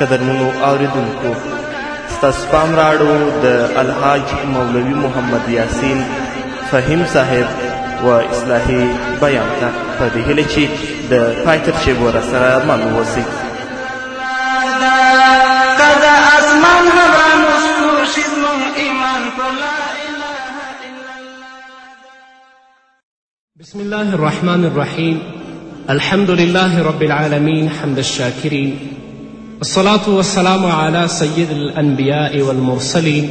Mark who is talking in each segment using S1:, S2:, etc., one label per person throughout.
S1: قدرمنو اوریدونکو ستاسو پام راړو د الحاج مولوي محمد یاسین فهیم صاحب و اصلاحي بیان ته په دې هیله چې د پای تر
S2: شېبو را سره مل اوسئ
S3: بسم الله الرحمن الرحيم الحمد لله رب العالمين حمد الشاكرين الصلاة والسلام على سيد الأنبياء والمرسلين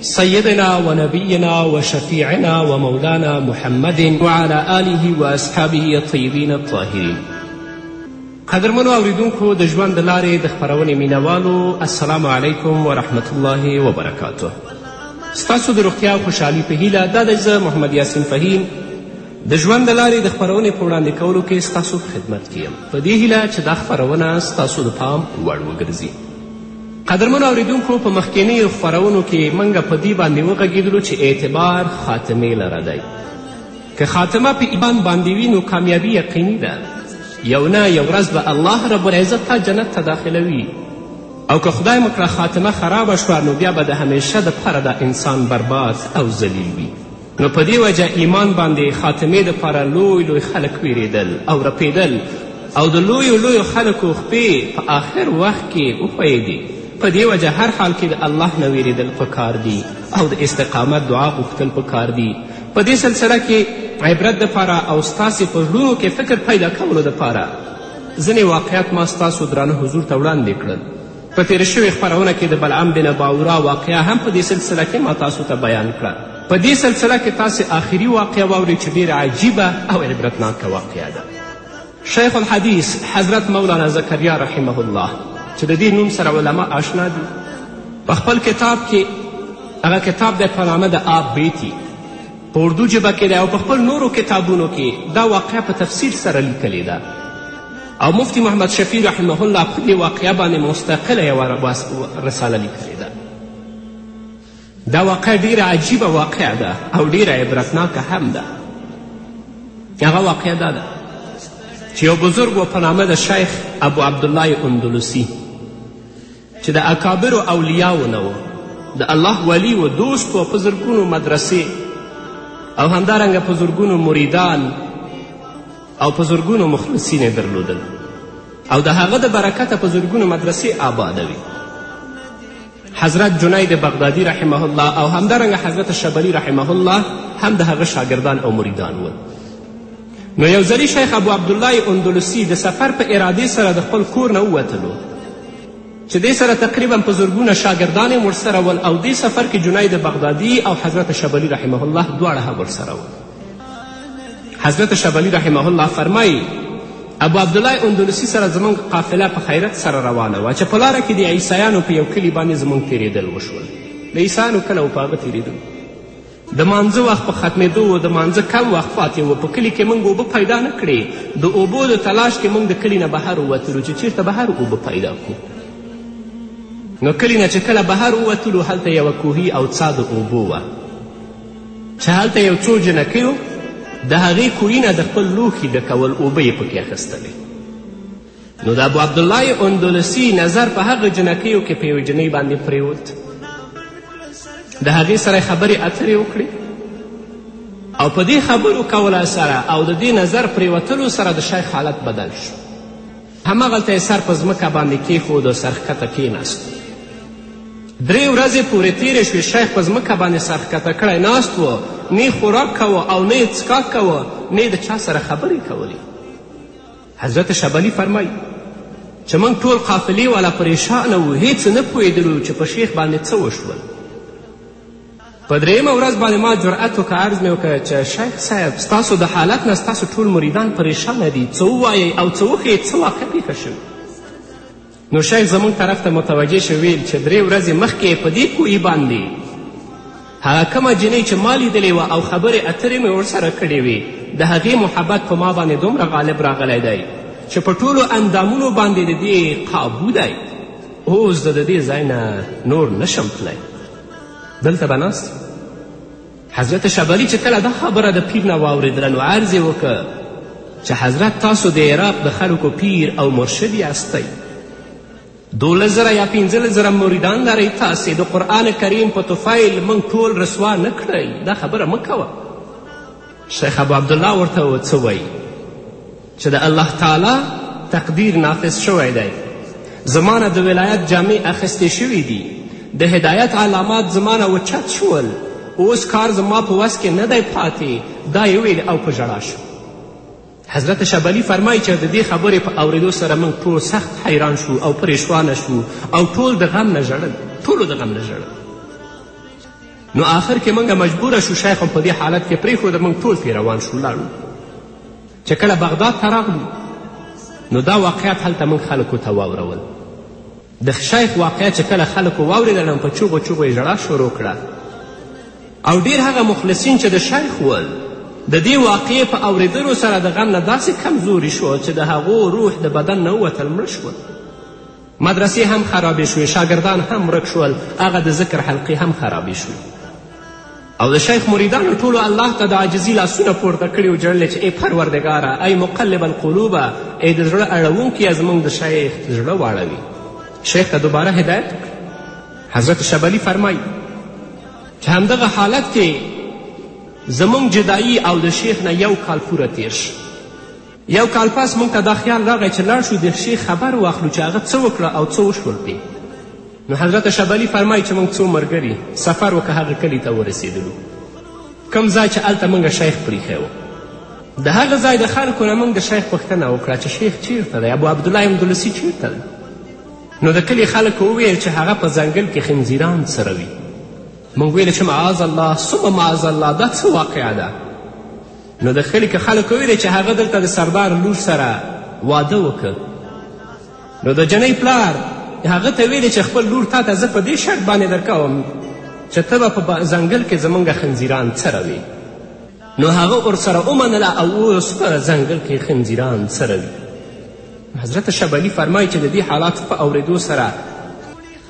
S3: سيدنا ونبينا وشفيعنا ومولانا محمد وعلى آله وأصحابه الطيبين الطاهرين قدرمنو اوریدونکو د ژوند د لارې د خپرونې مینوالو السلام علیکم ورحمت الله وبرکاته ستاسو د روغتیا خوشحالي په هیله دا دی زه محمد یاسین فهیم د ژوند د لارې د خپرونې په وړاندې کولو کې ستاسو په خدمت کې یم په دې هیله چې دا خپرونه ستاسو د پام وړ وګرځي قدرمنو اوریدونکو په مخکینیو خپرونو کې موږ په دې باندې وغږېدلو چې اعتبار خاتمې لره دی که خاتمه په ایمان باندې وي نو کامیابي یقیني ده یو نه یو ورځ به الله رب العزت تا جنت ته داخلوي او که خدای مو کړه خاتمه خرابه شوه نو بیا به د همیشه دپاره دا انسان برباد او ذلیل وي نو په دې وجه ایمان باندې خاتمې دپاره لوی لوی خلک ویرېدل او رپېدل او د لویو لویو خلکو خپې په آخر وخت کې وښویېدې په دې وجه هر حال کې د الله نه ویرېدل پکار دي او د استقامت دعا غوښتل پکار دي په دې سلسله کې عبرت دپاره او ستاسې په زړونو کې فکر پیدا کولو دپاره ځینې واقعات ما ستاسو درانه حضور ته وړاندې کړل په تېره شوې خپرونه کې د بلعام بن باورا واقعه هم په دې سلسله کې ما تاسو ته بیان کړه په دې سلسله کې تاسې آخري واقعه واورئ چې ډېره عجیبه او عبرتناکه واقعه ده شیخ الحدیث حضرت مولانا زکریا رحمه الله چې د دې نوم سره علما آشنا دي په خپل کتاب کې هغه کتاب دی په نامه د آب بیتی په اردو ژبه کې دی او په خپل نورو کتابونو کې دا واقعه په تفصیل سره لیکلې ده او مفتی محمد شفیع رحمه الله په دې واقعه باندې مستقله یوه رساله لیکلې ده دا واقعه ډیره عجیبه واقعه ده او ډیره عبرتناکه هم ده هغه واقعه دا ده چې یو بزرګ و په نامه د شیخ ابو عبدالله اندلوسی چې د اکابرو اولیاو نه و د الله ولی و دوست و په زرګونو مدرسې او همدارنګه په زرګونو مریدان او په زرګونو مخلصین یې درلودل او د هغه د برکته په زرګونو مدرسې آبادوي حضرت جنید بغدادي رحمه الله او همدارنګه حضرت شبلی رحمه الله هم د هغه شاګردان او مریدان ول نو یو ځلي شیخ ابو عبدالله اندلسي د سفر په ارادې سره د خپل کور نه ووتلو چې دې سره تقریبا په زرګونه شاګردان هم ورسره ول او دې سفر کې جنید بغدادي او حضرت شبلی رحمه الله دواړه هم ورسره ول حضرت شبلی رحمه الله فرمایي ابو عبدالله اندلسي سره زموږ قافله په خیرت سره روانه وه چې په لاره کې د عیسایانو په یو کلي باندې زموږ تیریدل وشول د عیسایانو کله و په هغه تیریدل د مانځه وخت په ختمېدو و د مانځه کم وخت پاتې و په کلي کې موږ اوبه پیدا نه کړې د اوبو د تلاش کې موږ د کلي نه بهر ووتلو چې چیرته بهر اوبه پیدا کړو نو کلي نه چې کله بهر ووتلو هلته یوه کوهي او څا د اوبو وه چې هلته یو څو جنکیو د هغې کوهي نه د خپل لوښي ډکول اوبه یې پکې اخیستلې نو د ابو عبدالله اندلسي نظر په هغه جنکیو کې په یوې جنۍ باندې پریوت د هغې سره خبرې اترې وکړې او په دې خبرو کولا سره او د دې نظر پریوتلو سره د شیخ حالت بدل شو هماغلته یې سر په ځمکه باندې کیښود او سرښکته کیناست درې ورځې پورې تیرې شوې شیخ په ځمکه باندې سرښکته کړی ناست و نه خوراک کوه او نه یې څکاک کوه نه د چا سره خبرې کولې حضرت شبلي فرمایي چې موږ ټول قافلې والا پریشانه وو هیڅ نه پوهېدلو چې په شیخ باندې څه وشول په درېیمه ورځ باندې ما جرأت وکړه عرض مې وکړه چې شیخ صاحب ستاسو د حالت نه ستاسو ټول مریدان پریشانه دي څه ووایئ او څه وښیئ څه واقع پېښه شوې نو شیخ زموږ طرف ته متوجه شو ویل چې درې ورځې مخکې یې په دې کوهي باندې هغه کومه جنۍ چې ما لیدلې وه او خبرې اترې مې ورسره کړې وې د هغې محبت په ما باندې دومره غالب راغلی دی چې په ټولو اندامونو باندې د دې قابو دی اوس زه د دې ځای نه نور نشم تللی دلته به ناست حضرت شبلی چې کله دا خبره د پیر نه واورېدله نو عرض یې وکړ چې حضرت تاسو د عراق د خلکو پیر او مرشد یاستئ دولس زره یا پنځلس زره مریدان لرئ تاسې د قرآن کریم په طفیل موږ ټول رسوا نه کړئ دا خبره مه کوه شیخ ابو عبدالله ورته څه وایي چې د الله تعالی تقدیر نافذ شوی دی زما نه د ولایت جامع اخیستې شوي دي د هدایت علامات زما نه وچت شول اوس کار زما په وس کې نه دی پاتې دا یې ویل او په ژړا شو حضرت شبلی فرمایي چې د دې خبرې په اورېدو سره موږ ټول سخت حیران شو او پریشوانه شو او ټول د غم نه ژړل ټولو د غم نه ژړل نو آخر کې موږ مجبوره شو شیخ هم په دې حالت کې پرېښود موږ ټول پرې روان شو لاړو چې کله بغداد ته راغلو نو دا واقعیت هلته موږ خلکو ته واورول د شیخ واقعه چې کله خلکو واورېده نو په چوغو چوغو یې ژړا شروع کړه او ډیر هغه مخلصین چې د شیخ ول د دې واقعې په اورېدلو سره د غم نه داسې کمزوري شو چې د هغو روح د بدن نه ووتل مړه شول مدرسې هم خرابې شوې شاګردان هم ورک شول هغه د ذکر حلقې هم خرابې شوې او د شیخ مریدانو ټولو الله ته د عاجزي لاسونه پورته کړي او ژړلې چې ای پروردګاره ای مقلب القلوبه ای د زړه اړوونکیه زموږ د شیخ زړه واړوي شیخ ته دوباره هدایت وکړي حضرت شبلی فرمایي چې همدغه حالت کې زموږ جدایی او د شیخ نه یو کال پوره تیر شو یو کال پس موږ ته دا خیال راغی چې لاړ شو د شیخ خبر واخلو چې هغه څه وکړه او څه وشول پې نو حضرت شبلی فرمایي چې موږ څو ملګري سفر وکړه هغه کلي ته ورسېدلو کوم ځای چې هلته موږ شیخ پریښی و د هغه ځای د خلکو نه موږ د شیخ پوښتنه وکړه چې شیخ چیرته دی ابو عبدالله اندلسي چیرته دی نو د کلي خلکو وویل چې هغه په ځنګل کې خنزیران سره وي موږ ویل چې معاذ الله ثم معاذ الله دا څه واقعه ده نو د کلي که خلکو ویلې چې هغه دلته د سردار لور سره واده وکړ نو د جنۍ پلار هغه ته ویلې چې خپل لور تا ته زه په دې شرط باندې درکوم چې ته به په ځنګل کې زمونږ خنځیران څروي نو هغه ورسره ومنله او اوس په ځنګل کې خنځیران څروي حضرت شبلی فرمایي چې د دې حالات په اوریدو سره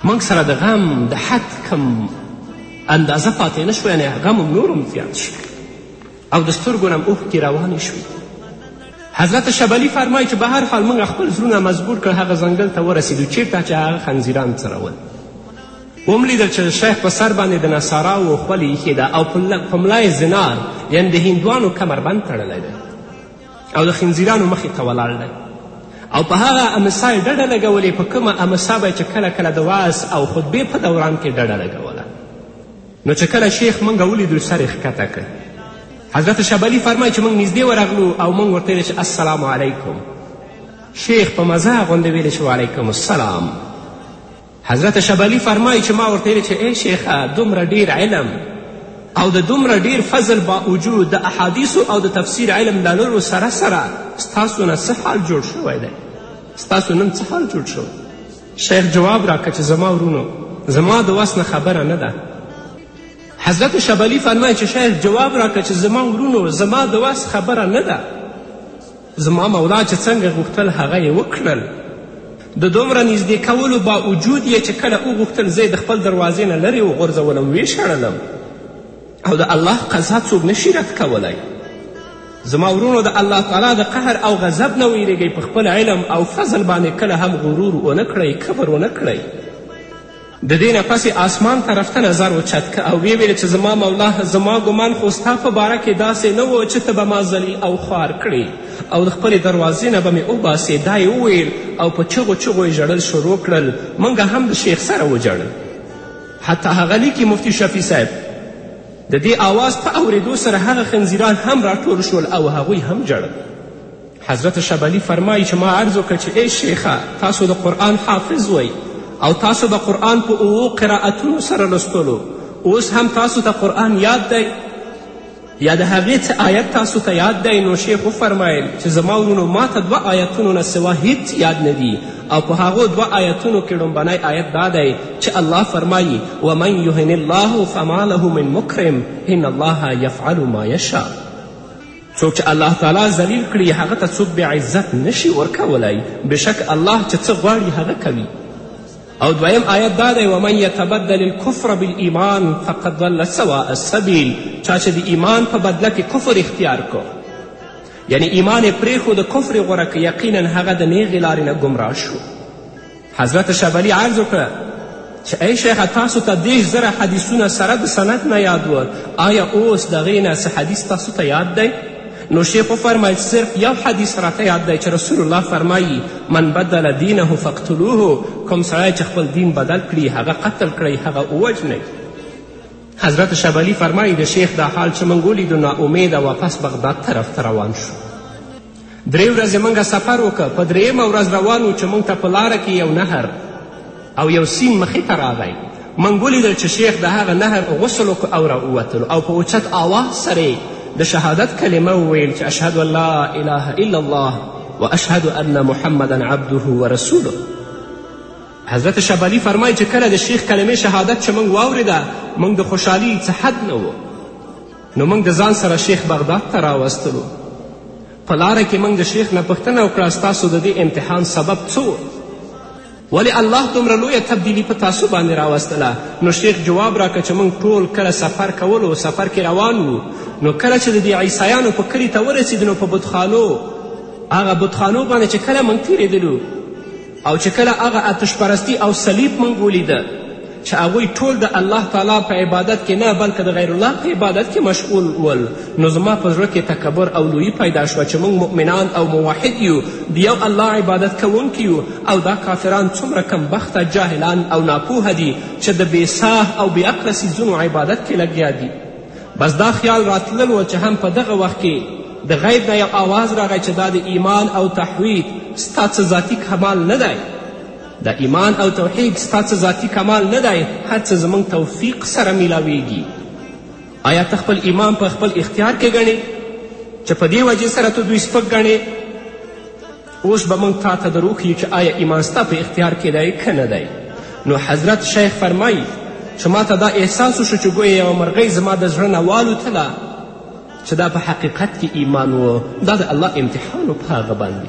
S3: موږ سره د غم د حد کم اندازه پاتې نه شو یعنې غم هم نور هم زیات شو او د سترګو نه اوښکې روانې شوې حضرت شبلی فرمایي چې به هر حال موږ خپل زړونه مجبور کړ هغه ځنګل ته ورسېدو چیرته چې هغه خنزیران څرول وم لیدل چې د شیخ په سر باندې د نصاراو خولې ایښې ده او په ملا یې زنار یعنې د هندوانو کمربند تړلی دی او د خنزیرانو مخې ته ولاړ دی او په هغه امسا یې ډډه لګولې په کومه امسا به چې کله کله د واس او خطبې په دوران کې ډډه لګوله نو چې کله شیخ موږ ولیدو سر یې ښکته کړ حضرت شبلی فرمایي چې موږ نږدې ورغلو او موږ ورته ویل چې السلام علیکم شیخ په مزه غوندې ویل چې وعلیکم السلام حضرت شبلی فرمایي چې ما ورته ویل چې ای شیخه دومره ډیر علم او د دومره ډیر فضل با وجود د احادیثو او د تفسیر علم له نورو سره سره ستاسو نه څه حال جوړ شوی دی ستاسو نن څه حال جوړ شوی شیخ جواب راکه چې زما ورونو زما د وس نه خبره نه ده حضرت شبلی فرمایي چې شیخ جواب راکه چې زما ورونو زما د وس خبره نه ده زما مولا چې څنګه غوښتل هغه یې وکړل د دومره نږدې کولو باوجود یې چې کله وغوښتل زه د خپل دروازې نه لرې وغورځولم ویې شړلم او د الله قضا څوک نشي رد کولی زما ورونو د الله تعالی د قهر او غضب نه ویریږئ په خپل علم او فضل باندې کله هم غرور ونه کړئ کبر ونه کړئ د دې نه پس آسمان طرف ته نظر وچت که او ویې ویل چې زما مولا زما ګمان خو ستا په باره کې داسې نه و چې ته به ما ذلیل او خوار کړې او د خپلې دروازې نه به مې وباسې دا یې وویل او په چغو چغو یې ژړل شروع کړل موږ هم د شیخ سره وژړل حتی هغه لیکي مفتي شفیع صاحب د دې آواز په اورېدو سره هغه خنزیران هم راټول شول او هغوی هم ژړل حضرت شبلی فرمایي چې ما عرض وکړ چې ای شیخه تاسو د قرآن حافظ وئ او تاسو به قرآن په اوو قرائتونو سره لوستلو اوس هم تاسو ته قرآن یاد دی یا د هغې څه آیت تاسو ته یاد دی نو شیخ وفرمایل چې زما ورونو ما ته دوه آیتونو نه سوا هیڅ یاد نه دي او په هغو دوه آیتونو کې ړومبنی آیت دا دی چې الله فرمایي ومن یهن الله فما له من مکرم ان الله یفعل ما یشا څوک چې الله تعالی ذلیل کړي هغه ته څوک بې عزت نشي ورکولی بېشک الله چې څه غواړي هغه کوي او دویم آیت دا دی ومن یتبدل الکفر بالایمان فقد ضل سواء السبیل چا چې د ایمان په بدله کې کفر اختیار کو یعنی ایمان یې پرېښود کفر یې غوره که یقینا هغه د نیغې لارې نه ګمراه شو حضرت شبلی عرض وکړه چې ای شیخه تاسو ته دېرش زره حدیثونه سره د سند نه یاد و آیا اوس د هغې نه څه حدیث تاسو ته یاد دی نو شیخ وفرمایل صرف یو حدیث راته یاد دی چې رسول الله فرمایي من بدل دینه فقتلوه کوم سړی چې خپل دین بدل کړي هغه قتل کړئ هغه ووژنئ حضرت شبلی فرمایي د شیخ دا حال چې موږ ولیدو ناامیده واپس بغداد طرف ته روان شو درې ورځې موږ سفر وکړ په درېیمه ورځ روان و چې موږ ته په لاره کې یو نهر او یو سیم مخې ته راغی موږ ولیدل چې شیخ د هغه نهر غسل وکړو او راووتلو او په اوچت آواز سره د شهادت کلمه وویل چې اشهد ان لا اله الا الله و اشهد ان محمدا عبده و رسوله حضرت شبالی فرمایي چې کله د شیخ کلمې شهادت چې موږ واورېده موږ د خوشحالي څه حد نه و نو موږ د ځان سره شیخ بغداد ته راوستلو په لاره کې موږ د شیخ نه پوښتنه وکړه ستاسو د دې امتحان سبب څه ولې الله دومره لویه تبدیلي په تاسو باندې راوستله نو شیخ جواب راکړه چې موږ ټول کله سفر کولو سفر کې روان وو نو کله چې د دې عیسایانو په کلي ته ورسېدو نو په بتخانو هغه بتخانو باندې چې کله موږ تېرېدلو او چې کله هغه آتش پرستی او صلیب موږ ولیده چې هغوی ټول د الله تعالی په عبادت کې نه بلکې د غیر الله په عبادت کې مشغول ول نو زما په زړه کې تکبر او لویي پیدا شوه چې موږ مؤمنان او موحد یو د یو الله عبادت کوونکي یو او دا کافران څومره کمبخته جاهلان او ناپوهه دي چې د بېساه او بې عقله څیزونو عبادت کې لګیا دي بس دا خیال راتلل و چې هم په دغه وخت کې د غیب نه یو آواز راغی چې دا د ایمان او تحوید ستا څه ذاتي کمال نه دی دا ایمان او توحید ستا څه ذاتي کمال نه دی هر څه زموږ توفیق سره میلاویږي آیا ته خپل ایمان په خپل اختیار کې ګڼې چې په دې وجې سره ته دوی سپک ګڼې اوس به موږ تا ته دروښیو چې آیا ایمان ستا په اختیار کې دی که نه دی نو حضرت شیخ فرمایي چې ما ته دا احساس وشو چې ګویا یوه مرغۍ زما د زړه نه والوتله چې دا په حقیقت کې ایمان و دا د الله امتحان و په هغه باندې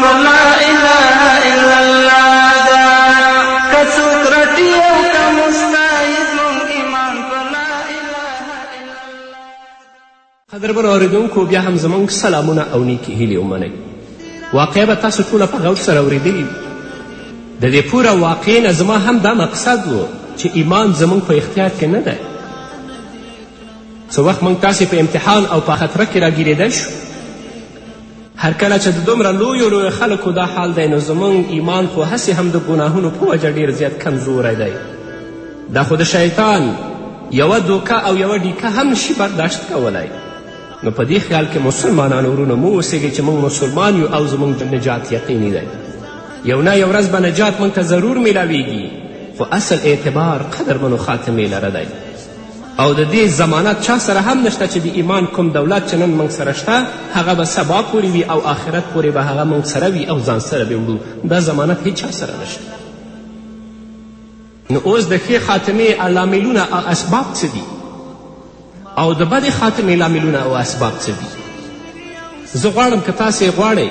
S3: په
S2: لا اله الا الله دا که څوک رټي او که مستایي زموږ ایمان په لا اله الا الله
S3: قدرمنو اورېدونکو بیا هم زموږ سلامونه او نیکې هیلې ومنئ واقعه به تاسو ټوله په غور سره اورېدلي د دې پوره واقعې نه زما هم دا مقصد و چې ایمان زموږ په اختیار کې نه دی څه وخت موږ تاسې په امتحان او په خطره کې راګیرېدی شو هر کله چې د دومره لویو لویو خلکو دا حال دی نو زموږ ایمان خو هسې هم د ګناهونو په وجه ډیر زیات کمزوری دی دا خو د شیطان یوه دوکه او یوه ډیکه هم نشي برداشت کولی نو په دې خیال کې مسلمانان ورونه مو اوسېږئ چې موږ مسلمان یو او زموږ نجات یقیني دی یو نه یو ورځ به نجات موږ ته ضرور میلاویږي خو اصل اعتبار قدرمنو خاتمې لره دی او د دې ضمانت چا سره هم نشته چې د ایمان کوم دولت چې نن موږ سره شته هغه به سبا پورې وي او آخرت پورې به هغه موږ سره وي او ځان سره به وړو دا ضمانت هیچا سره نشته نو اوس د ښې خاتمې لاملونه او اسباب څه دي او د بدې خاتمې لاملونه او اسباب څه دي زه غواړم که تاسې غواړئ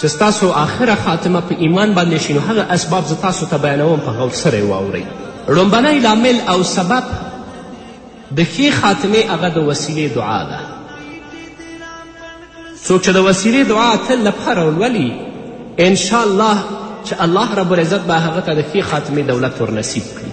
S3: چې ستاسو آخره خاتمه په ایمان باندې شي نو هغه اسباب زه تاسو ته بیانوم په غور سره یې واورئ لومبنی لامل او سبب د ښې خاتمې هغه د وسیلې دعا ده څوک چې د وسیلې دعا تل لپاره ولولي انشاءالله چې الله رب العزت به هغه ته د ښې خاتمې دولت ورنصیب کړي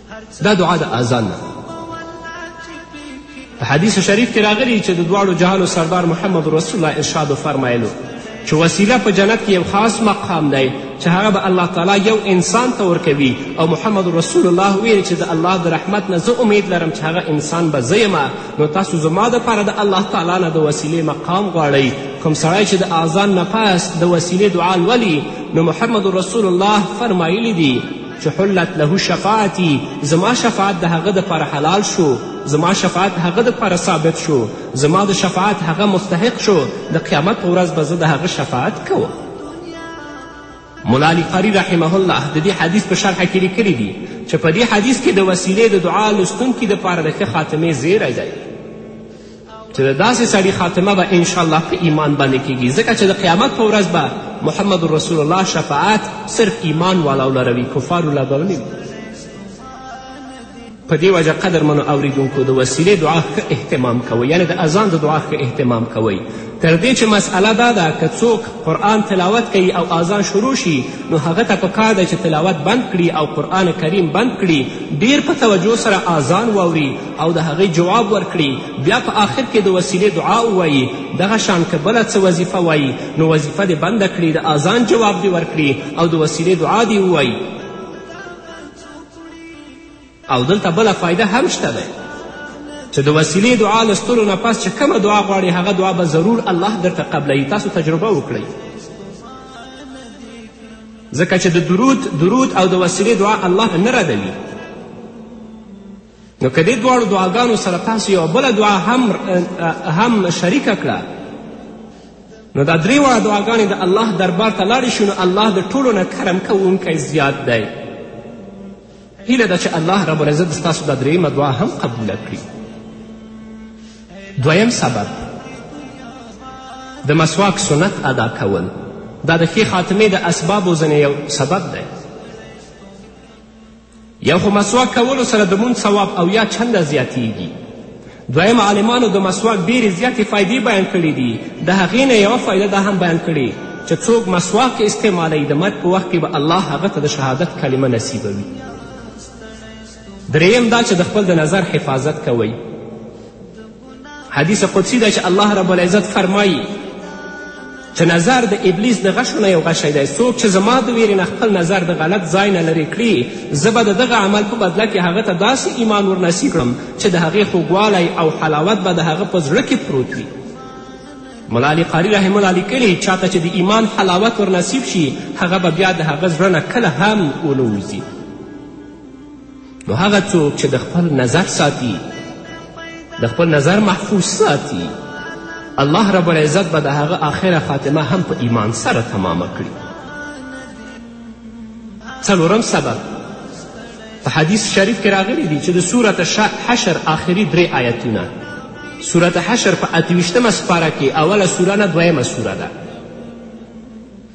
S3: دا دعا د اذان ده په حدیث شریف کې راغلي چې د دواړو جهانو سردار محمد رسول الله ارشاد فرمایلو چې وسیله په جنت کې یو خاص مقام دی چې هغه به الله تعالی یو انسان ته ورکوي او محمد رسول الله ویل چې د الله د رحمت نه زه امید لرم چې هغه انسان به زه یم نو تاسو زما دپاره د الله تعالی نه د وسیلې مقام غواړئ کوم سړی چې د اذان نه پس د وسیلې دعا لولي نو محمد رسول الله فرمایلی دي چې حلت له شفاعتي زما شفاعت د هغه دپاره حلال شو زما شفاعت هغه دپاره ثابت شو زما د شفاعت هغه مستحق شو د قیامت په ورځ به زه د هغه شفاعت کوم مولا علی قاری رحمه الله د دې حدیث په شرحه کې لیکلي دي چې په دې حدیث کې د وسیلې د دعا لوستونکي دپاره د ښه خاتمې زیری دی چې د داسې سړي خاتمه به انشاءالله په ایمان باندې کیږي ځکه چې د قیامت په ورځ به محمد رسول الله شفاعت صرف ایمان والاو لروي کفارو لا به نه په دې وجه قدرمنو اوریدونکو د وسیلې دعا ښه اهتمام کوئ یعنې د اذان د دعا ښه اهتمام کوئ تر دې چې مسئله دا ده که څوک قرآن تلاوت کوي او آزان شروع شي نو هغه ته په کار دی چې تلاوت بند کړي او قرآن کریم بند کړي ډیر په توجه سره آزان واوري او د هغې جواب ورکړي بیا په آخر کې د وسیلې دعا ووایي دغه شان که بله څه وظیفه وایي نو وظیفه دې بنده کړي د اذان جواب دې ورکړي او د وسیلې دعا دې ووایي او دلته بله فایده هم شته ده چې د وسیلې دعا له سترو نه پس چې کومه دعا غواړي هغه دعا به ضرور الله درته قبلوي تاسو تجربه وکړئ ځکه چې د درود درود او د وسیلې دعا الله نه ردوي نو که دې دواړو دعاګانو سره تاسو یوه بله دعا هم, هم شریکه کړه نو دا درې واړه دعاګانې د الله دربار ته لاړې شو نو الله د ټولو نه کرم کوونکی زیات دی هیله ده چې الله رب العزت ستاسو دا درېیمه دعا هم قبوله کړي دویم سبب د مسواک سنت ادا کول دا د ښې خاتمې د اسبابو ځینې یو سبب دی یو خو مسواک کولو سره د مونځ ثواب او یا چنده زیاتیږي دویم عالمانو د مسواک ډېرې زیاتې فایدې بیان کړي دي د هغې نه یوه فایده دا هم بیان کړې چې څوک مسواک استعمالوي د مرګ په وخت کې به الله هغه ته د شهادت کلمه نصیبوي دریم دا چې د خپل د نظر حفاظت کوئ حدیث قدسی ده چې الله رب العزت فرمایی چې نظر د ابلیس د غشو نه یو غشی دی څوک چې زما د ویرې نه خپل نظر د غلط ځای نه لرې کړي زه به د دغه عمل په بدله کې هغه ته داسې ایمان ورنصیب کړم چې د هغې خوږوالی او حلاوت به د هغه په زړه کې پروت وي مولا علی قاری رحمه الله لیکلي چاته چې د ایمان حلاوت ورنصیب شي هغه به بیا د هغه زړه نه کله هم ونه وځي نو هغه څوک چې د خپل نظر ساتي د خپل نظر محفوظ ساتي الله رب العزت به د هغه آخره خاتمه هم په ایمان سره تمامه کړي څلورم سبب په حدیث شریف کې راغلی دی چې د صورت حشر آخري درې آیتونه صورت حشر په اتویشتمه سپاره کې اوله سوره نه دویمه سوره ده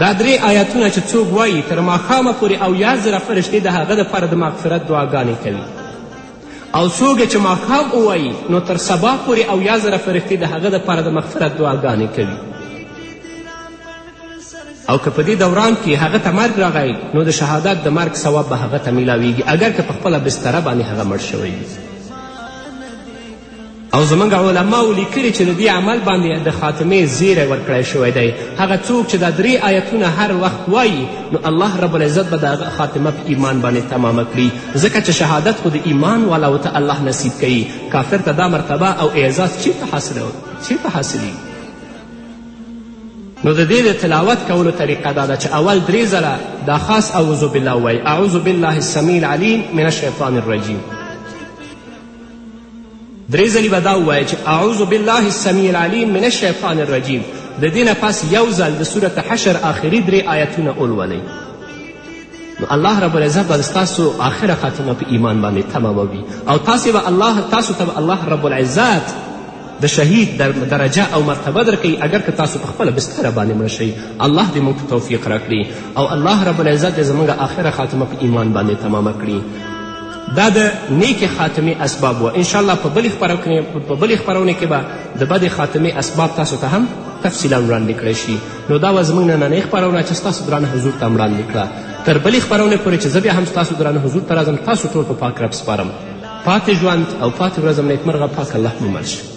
S3: دا درې آیاتونه چې څوک وایي تر ماښامه پورې اویا زره فرشتې د هغه دپاره د مغفرت دعاګانې کوي او څوک چې ماښام ووایي نو تر سبا پورې اویا زره فرشتې د هغه دپاره د مغفرت دعاګانې کوي او که په دې دوران کې هغه ته مرګ راغی نو د شهادت د مرګ ثواب به هغه ته میلاویږي اگر که په خپله بستره باندې هغه مړ شوی وي او زموږ علماو لیکلي چې د دې عمل باندې د خاتمې زیری ورکړی شوی دی هغه څوک چې دا درې آیتونه هر وخت وایي نو الله رب العزت به د هغه خاتمه په ایمان باندې تمامه کړي ځکه چې شهادت خو د ایمان والاو ته الله نصیب کوي کافر ته دا مرتبه او اعزاز چیرته حاصله چیرته حاصلي نو د دې د تلاوت کولو طریقه دا ده چې اول درې ځله دا خاص اعوذ بالله وایي اعوذ بالله السمیع العلیم من الشیطان الرجیم درې ځلي به دا ووایه چې اعوذ بالله السمیع العلیم من الشیطان الرجیم د دې نه پس یو ځل د صورت حشر آخري درې آیتونه ولولئ نو الله رب العزت به ستاسو آخره خاتمه په ایمان باندې تماموي او تاسې به الله تاسو ته به الله رب العزت د شهید در درجه او مرتبه درکوي اګر که تاسو په خپله بستره باندې مړه شئ الله دې موږ ته توفیق راکړي او الله رب العزت دې زموږ آخره خاتمه په ایمان باندې تمامه کړي دا د نیکې خاتمې اسباب وه انشاءالله په بلې په بلې خپرونې کې به د بدې خاتمې اسباب تاسو ته هم تفصیلا وړاندې کړی شي نو دا وه زموږ نننۍ خپرونه چې ستاسو درانه حضور ته وړاندې کړه تر بلې خپرونې پورې چې زه بیا هم ستاسو درانه حضور ته راځم تاسو ټول په پاک رب سپارم پاتې ژوند او پاتې ورځ هم نیکمرغه پاک الله مو مل
S2: شه